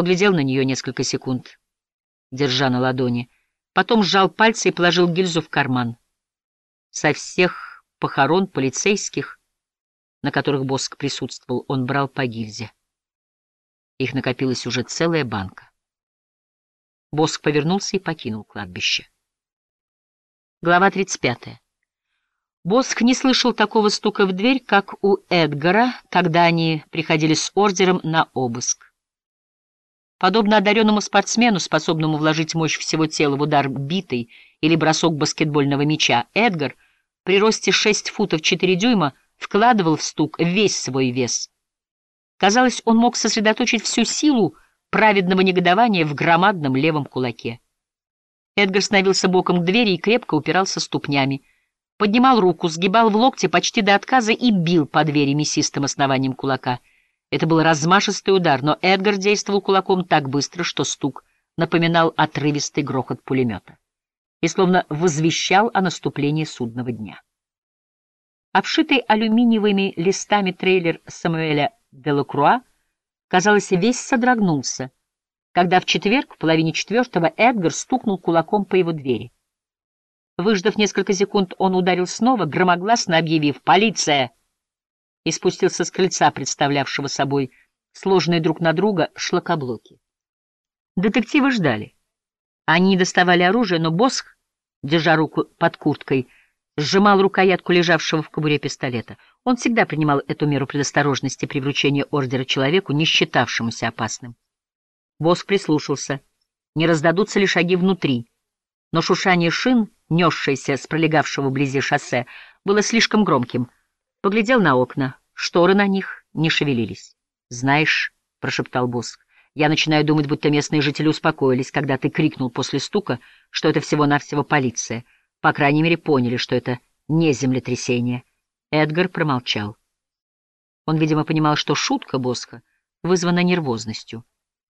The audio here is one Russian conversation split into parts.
поглядел на нее несколько секунд, держа на ладони, потом сжал пальцы и положил гильзу в карман. Со всех похорон полицейских, на которых Боск присутствовал, он брал по гильзе. Их накопилась уже целая банка. Боск повернулся и покинул кладбище. Глава 35. Боск не слышал такого стука в дверь, как у Эдгара, когда они приходили с ордером на обыск. Подобно одаренному спортсмену, способному вложить мощь всего тела в удар битой или бросок баскетбольного мяча, Эдгар при росте 6 футов 4 дюйма вкладывал в стук весь свой вес. Казалось, он мог сосредоточить всю силу праведного негодования в громадном левом кулаке. Эдгар становился боком к двери и крепко упирался ступнями, поднимал руку, сгибал в локте почти до отказа и бил по двери мясистым основанием кулака — это был размашистый удар, но Эдгар действовал кулаком так быстро, что стук напоминал отрывистый грохот пулемета и словно возвещал о наступлении судного дня. Обшитый алюминиевыми листами трейлер Самуэля Делакруа, казалось, весь содрогнулся, когда в четверг в половине четвертого Эдгар стукнул кулаком по его двери. Выждав несколько секунд, он ударил снова, громогласно объявив «Полиция!» И спустился с крыльца, представлявшего собой сложные друг на друга шлакоблоки. Детективы ждали. Они доставали оружие, но Босх, держа руку под курткой, сжимал рукоятку лежавшего в кобуре пистолета. Он всегда принимал эту меру предосторожности при вручении ордера человеку, не считавшемуся опасным. Босх прислушался. Не раздадутся ли шаги внутри? Но шушание шин, несшееся с пролегавшего вблизи шоссе, было слишком громким — Поглядел на окна. Шторы на них не шевелились. «Знаешь», — прошептал Боск, — «я начинаю думать, будто местные жители успокоились, когда ты крикнул после стука, что это всего-навсего полиция. По крайней мере, поняли, что это не землетрясение». Эдгар промолчал. Он, видимо, понимал, что шутка Боска вызвана нервозностью.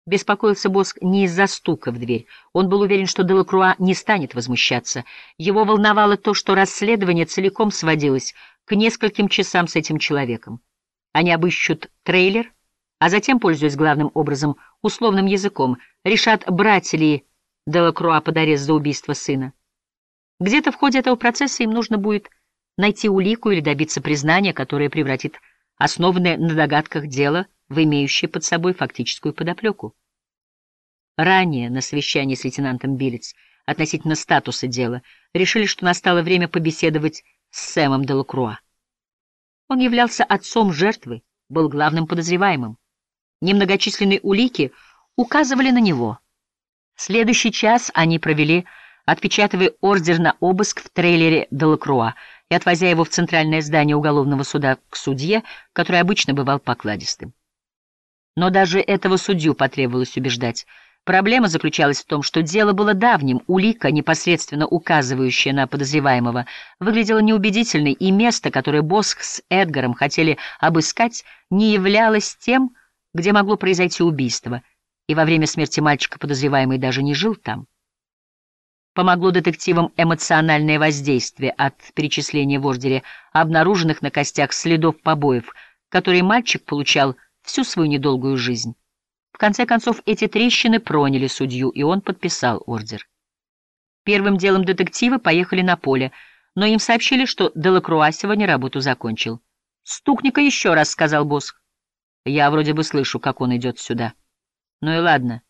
Беспокоился Боск не из-за стука в дверь. Он был уверен, что Делакруа не станет возмущаться. Его волновало то, что расследование целиком сводилось к нескольким часам с этим человеком. Они обыщут трейлер, а затем, пользуясь главным образом условным языком, решат, брать ли Делакруа под арест за убийство сына. Где-то в ходе этого процесса им нужно будет найти улику или добиться признания, которое превратит основанное на догадках дело в имеющее под собой фактическую подоплеку. Ранее на совещании с лейтенантом Билец относительно статуса дела решили, что настало время побеседовать с Сэмом Делакруа. Он являлся отцом жертвы, был главным подозреваемым. Немногочисленные улики указывали на него. Следующий час они провели, отпечатывая ордер на обыск в трейлере Делакруа и отвозя его в центральное здание уголовного суда к судье, который обычно бывал покладистым. Но даже этого судью потребовалось убеждать. Проблема заключалась в том, что дело было давним, улика, непосредственно указывающая на подозреваемого, выглядела неубедительной, и место, которое Босх с Эдгаром хотели обыскать, не являлось тем, где могло произойти убийство, и во время смерти мальчика подозреваемый даже не жил там. Помогло детективам эмоциональное воздействие от перечисления в ордере обнаруженных на костях следов побоев, которые мальчик получал всю свою недолгую жизнь. В конце концов, эти трещины проняли судью, и он подписал ордер. Первым делом детективы поехали на поле, но им сообщили, что Делакруа сегодня работу закончил. «Стукни-ка еще раз», — сказал босс. «Я вроде бы слышу, как он идет сюда». «Ну и ладно».